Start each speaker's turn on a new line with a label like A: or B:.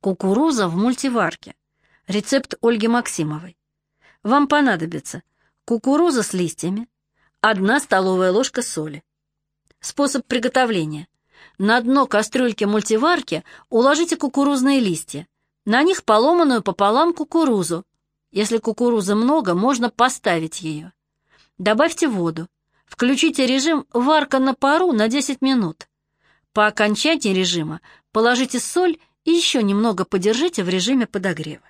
A: Кукуруза в мультиварке. Рецепт Ольги Максимовой. Вам понадобится кукуруза с листьями, одна столовая ложка соли. Способ приготовления. На дно кастрюльки мультиварки уложите кукурузные листья. На них поломанную пополам кукурузу. Если кукурузы много, можно поставить ее. Добавьте воду. Включите режим «Варка на пару» на 10 минут. По окончании режима положите соль и еще немного подержите в режиме подогрева.